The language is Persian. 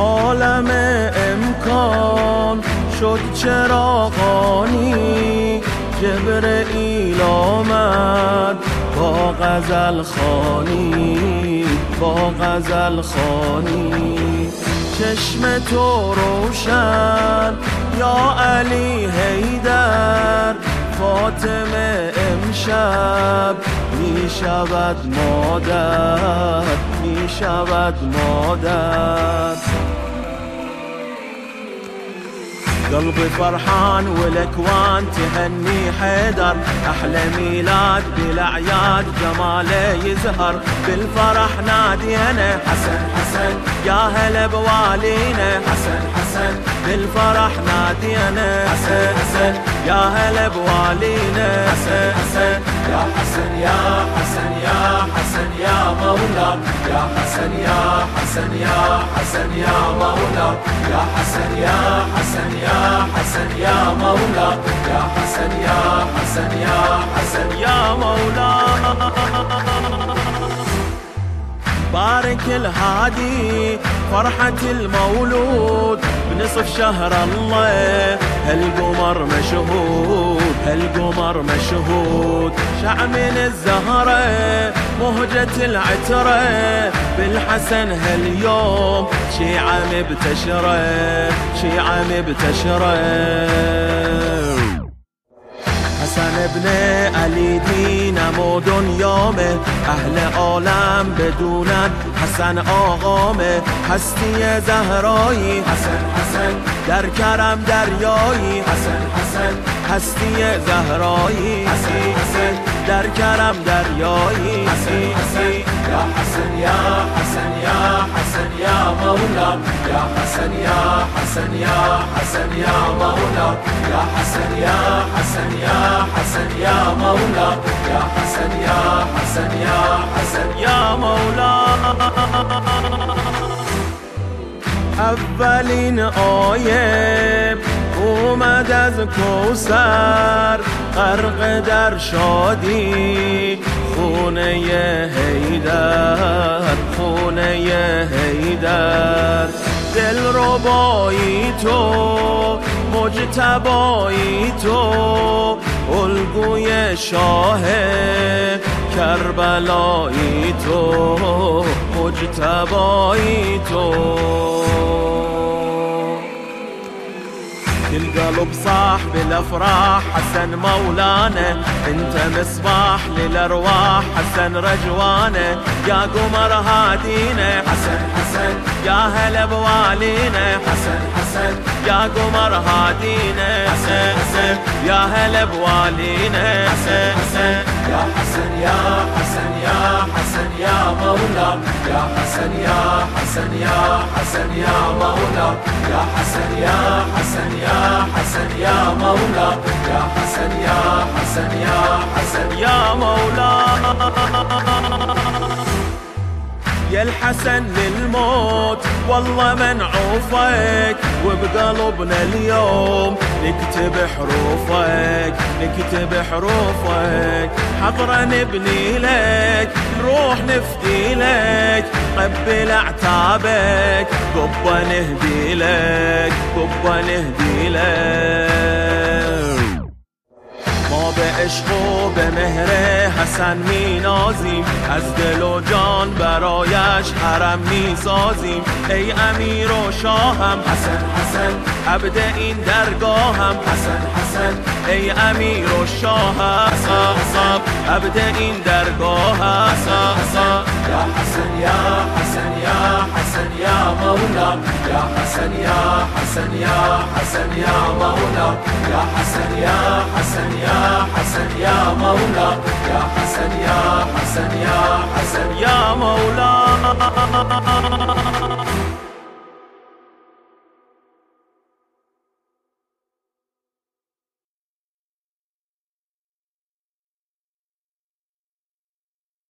عالم امکان شد چراغانی. جبرئیل آمد با غزل خانی با غزل خانی. چشم تو روشن یا علی حیدر؟ فاطمه امشب می شود مادر. شود مادر قلبي فرحان والاكوان تهني حيدر. أحلى ميلاد بالاعياد جماله يزهر. بالفرح نادينا حسن حسن. يا هلا بوالينا حسن حسن. بالفرح نادينا حسن حسن. يا هلا بوالينا حسن حسن. يا حسن يا حسن يا حسن يا حسن يا مولا يا حسن يا حسن يا حسن يا مولا يا حسن يا حسن يا حسن يا مولا. بارك الهادي فرحة المولود بنصف شهر الله هالقمر مشهود هالقمر مشهود؟ شع من الزهرة مهجة العترة بالحسن هاليوم شيعة مبتشرة شيعة مبتشرة. حسن ابن علی دینم و دنیامه اهل عالم بدونن حسن آقامه. هستی زهرایی حسن حسن. در کرم دریایی حسن حسن. هستی زهرایی حسن حسن در کرم دریایی حسن حسن يا حسن يا حسن يا حسن يا مولا يا حسن يا حسن يا حسن يا مولا يا حسن يا حسن يا حسن يا مولا يا حسن يا حسن يا حسن یا مولا اولین آیه اومد از کوسر غرق در شادی. خونه هیدر خونه هیدر دل ربایی تو مجتبایی تو. الگوی شاه کربلایی تو مجتبایی تو. القلب صاح بالأفراح. حسن مولانا انت مصباح للأرواح. حسن رجوانا يا قمر هادينا. حسن حسن يا هلا بوالينا. حسن حسن يا قمر هادينا. حسن حسن يا هلا بوالينا. حسن حسن يا حسن يا حسن يا حسن يا مولا. يا حسن يا حسن يا حسن يا مولا يا حسن يا حسن يا حسن يا مولا يا حسن يا حسن يا حسن يا الحسن للموت. والله منعوفك وبقلبنا اليوم نكتب حروفك نكتب حروفك. حضرا نبني لك نروح نفدي لك. قبل اعتابك قبة نهدي لك قبة نهدي لك. به عشق و به مهر حسن می نازیم از دل و جان برایش حرم می سازیم ای امیر و شاهم حسن حسن. عبد این درگاهم حسن حسن. ای امیر و شاهم عبد این درگاهم يا حسن. يا حسن يا حسن يا مولا يا حسن يا حسن يا حسن يا مولاك يا حسن يا حسن يا حسن يا مولا يا حسن يا حسن يا حسن يا مولا